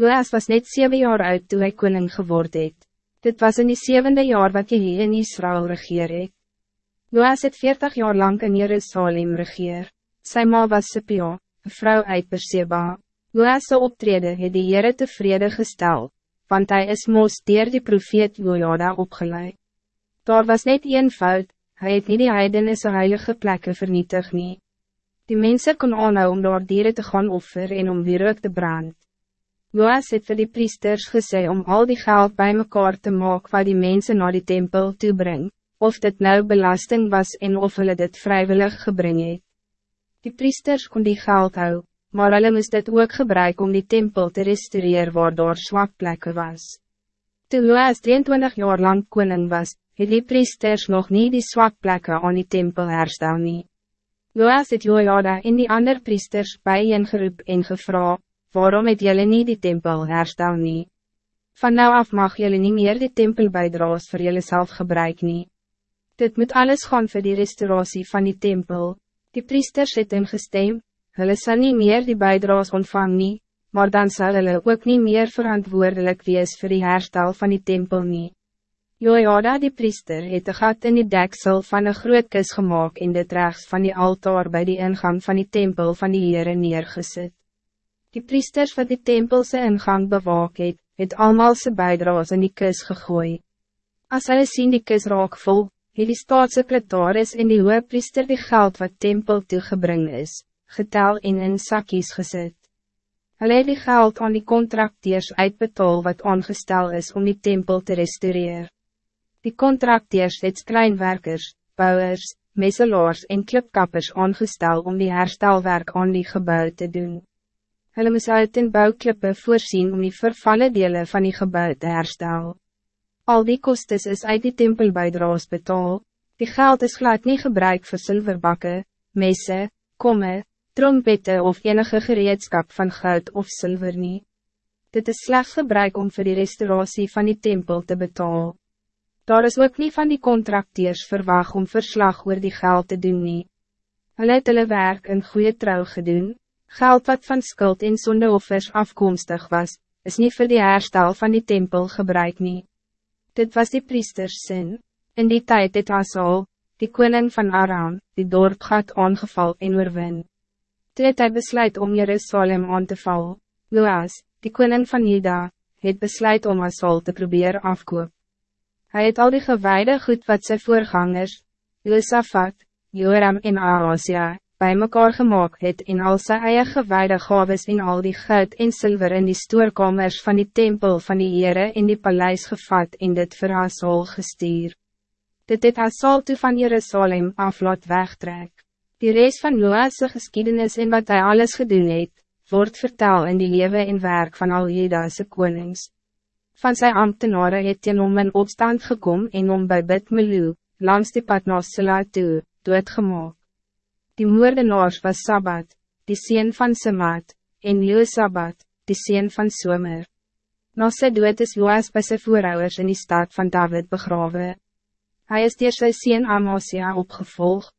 Joas was net zeven jaar oud toen hij koning geworden het. Dit was in die zevende jaar wat hij in Israël regeer het. Joas het veertig jaar lang in Jerusalem regeer. Sy ma was Sipio, een vrouw uit Perseba. Joas' optrede het die Heere tevrede gestel, want hij is moos dier die profeet Jojada opgeleid. Daar was net een fout, hij het nie die heidenisse heilige plekken vernietig nie. Die mensen kon aanhou om door dieren te gaan offer en om weer te brand. Joas het vir die priesters gesê om al die geld bij mekaar te maken wat die mensen naar die tempel toebring, of dit nou belasting was en of hulle dit vrijwillig gebring het. Die priesters kon die geld hou, maar hulle moest dit ook gebruiken om die tempel te restaureren waardoor zwak plekken was. Toen Joas 23 jaar lang koning was, het die priesters nog niet die zwak plekken aan die tempel herstel nie. Joas het Jojada en die ander priesters bijeengeroep en gevra, waarom het jullie niet die tempel herstel nie? Van nou af mag jullie niet meer die tempel bijdraas voor jullie zelf gebruik nie. Dit moet alles gaan voor die restauratie van die tempel. Die priesters het hem gestem, hulle sal nie meer die bijdraas ontvang nie, maar dan zal hulle ook niet meer verantwoordelijk wees voor die herstel van die tempel nie. Jojada die priester het een gat in die deksel van een groot kus gemaakt in de rechts van die altaar bij die ingang van die tempel van die Heere neergezet. Die priesters wat die tempelse ingang bewaak het, het almal sy bijdraas in die kus gegooi. As hulle sien die kus raak vol, het die staatssekretaris en die priester die geld wat tempel toegebring is, getel en in sakkies gezet. Hulle het die geld aan die contracteers uitbetaal wat aangestel is om die tempel te restaureren. Die contracteers het kleinwerkers, bouwers, messelaars en klipkappers aangestel om die herstelwerk aan die gebouw te doen. Hulle moes uit in bouwklippe voorzien om die vervallen delen van die gebouw te herstel. Al die kostes is uit die tempelbijdraas betaal, die geld is glad niet gebruikt voor zilverbakken, messe, komme, trompette of enige gereedschap van goud of zilver niet. Dit is slechts gebruik om voor die restauratie van die tempel te betalen. Daar is ook niet van die contracteers verwacht om verslag oor die geld te doen nie. Hulle het hulle werk in goede trouw gedoen, geld wat van skuld en sondeoffers afkomstig was, is niet voor die herstel van die tempel gebruik nie. Dit was die priesters sin. In die tijd het Asal, die koning van Aram, die dorp gaat aangeval en oorwin. Toe het hy besluit om Jerusalem aan te val. Loas, die koning van Juda, het besluit om Asal te proberen afkoop. Hij het al die gewijde goed wat zijn voorgangers, Josaphat, Joram en Ahasia, bij mekaar gemaakt het in al sy eie gewijde gaves in al die goud en zilver in die stoorkamers van die tempel van die Heere in die paleis gevat en dit vir Asal gestuur. Dit het Asal toe van Jerusalem af laat wegtrek. Die reis van Noah's geschiedenis en wat hij alles gedoen het, wordt vertel in die leven en werk van al Jeda'se konings van zijn ambtenaren het teen om in opstand gekom en om bij Bidmelu, langs die pad na Sela toe, doodgemaak. Die moordenaars was Sabbat, die sien van Samat, en Joosabat, die sien van Somer. Na sy dood is Joas by sy in die stad van David begraven. Hij is dier sy sien Amasia opgevolgd.